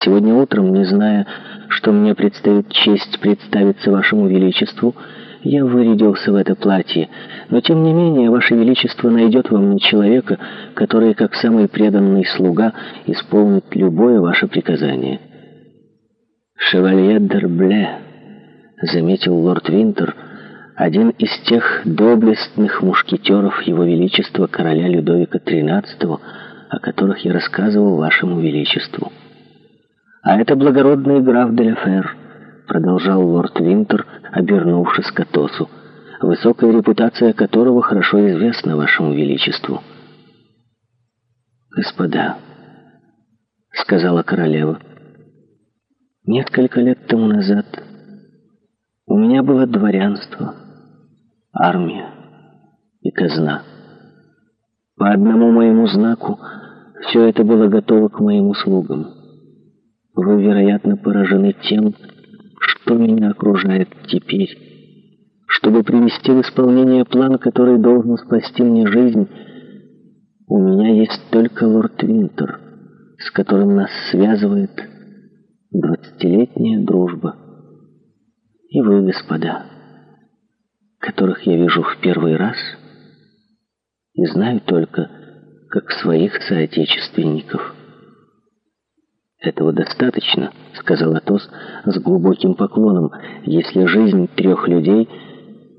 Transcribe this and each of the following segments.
Сегодня утром, не зная, что мне предстоит честь представиться вашему величеству, я вырядился в это платье, но тем не менее ваше величество найдет во мне человека, который, как самый преданный слуга, исполнит любое ваше приказание». «Шевалье Дербле», — заметил лорд Винтер, один из тех доблестных мушкетеров его величества короля Людовика XIII, о которых я рассказывал вашему величеству. А это благородный граф Деляфер, продолжал лорд Винтер, обернувшись к Атосу, высокая репутация которого хорошо известна вашему величеству. Господа, сказала королева, несколько лет тому назад у меня было дворянство, армия и казна. По одному моему знаку все это было готово к моим услугам. Вы, вероятно, поражены тем, что меня окружает теперь. Чтобы привести в исполнение план, который должен спасти мне жизнь, у меня есть только лорд Винтер, с которым нас связывает двадцатилетняя дружба. И вы, господа, которых я вижу в первый раз, и знаю только как своих соотечественников». «Этого достаточно», — сказал Атос с глубоким поклоном, «если жизнь трех людей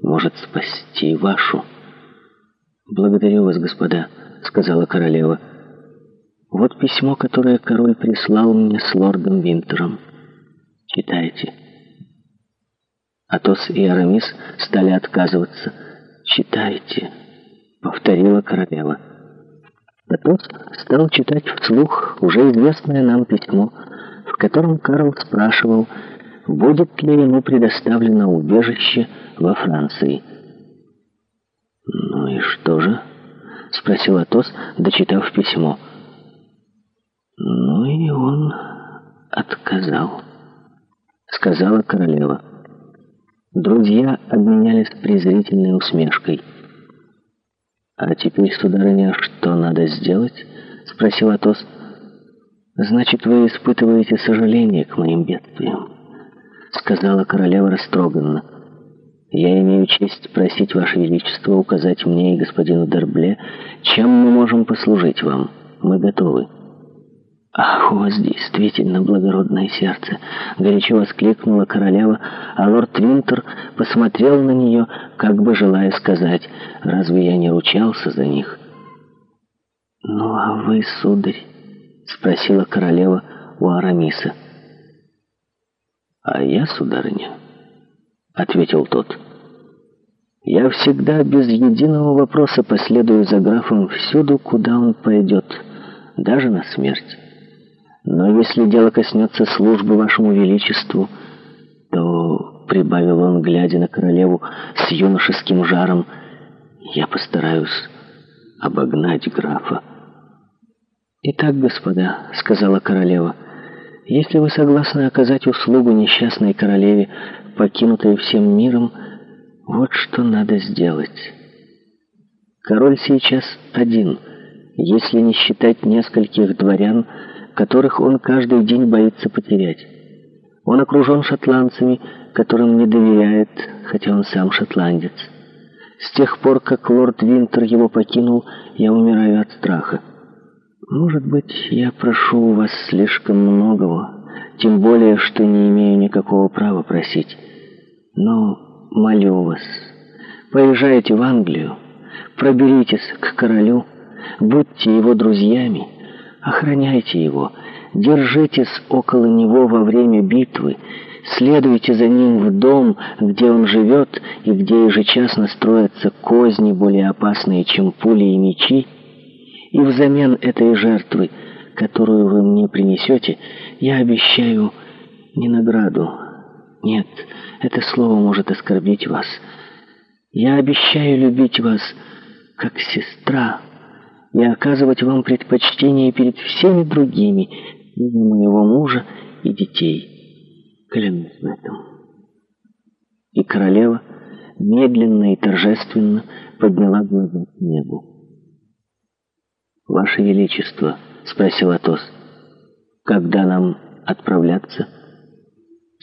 может спасти вашу». «Благодарю вас, господа», — сказала королева. «Вот письмо, которое король прислал мне с лордом Винтером. Читайте». Атос и Арамис стали отказываться. «Читайте», — повторила королева. Атос стал читать вслух уже известное нам письмо, в котором Карл спрашивал, будет ли ему предоставлено убежище во Франции. «Ну и что же?» — спросил Атос, дочитав письмо. «Ну и он отказал», — сказала королева. Друзья обменялись презрительной усмешкой — «А теперь, сударыня, что надо сделать?» — спросил Атос. «Значит, вы испытываете сожаление к моим бедствиям», — сказала королева растроганно. «Я имею честь просить Ваше Величество указать мне и господину Дербле, чем мы можем послужить вам. Мы готовы». «Ах, у вас действительно благородное сердце!» — горячо воскликнула королева, а лорд Винтер посмотрел на нее, как бы желая сказать, «Разве я не ручался за них?» «Ну, а вы, сударь?» — спросила королева у Арамиса. «А я, сударыня?» — ответил тот. «Я всегда без единого вопроса последую за графом всюду, куда он пойдет, даже на смерть». Но если дело коснется службы вашему величеству, то, — прибавил он, глядя на королеву с юношеским жаром, — я постараюсь обогнать графа. «Итак, господа, — сказала королева, — если вы согласны оказать услугу несчастной королеве, покинутой всем миром, вот что надо сделать. Король сейчас один, если не считать нескольких дворян — которых он каждый день боится потерять. Он окружен шотландцами, которым не доверяет, хотя он сам шотландец. С тех пор, как лорд Винтер его покинул, я умираю от страха. Может быть, я прошу у вас слишком многого, тем более, что не имею никакого права просить. Но молю вас, поезжайте в Англию, проберитесь к королю, будьте его друзьями». Охраняйте его, держитесь около него во время битвы, следуйте за ним в дом, где он живет и где ежечасно строятся козни, более опасные, чем пули и мечи, и взамен этой жертвы, которую вы мне принесете, я обещаю не награду. Нет, это слово может оскорбить вас. Я обещаю любить вас, как сестра» и оказывать вам предпочтение перед всеми другими, мимо моего мужа и детей. Клянусь на этом. И королева медленно и торжественно подняла глаза к небу. «Ваше Величество», — спросил Атос, — «когда нам отправляться?»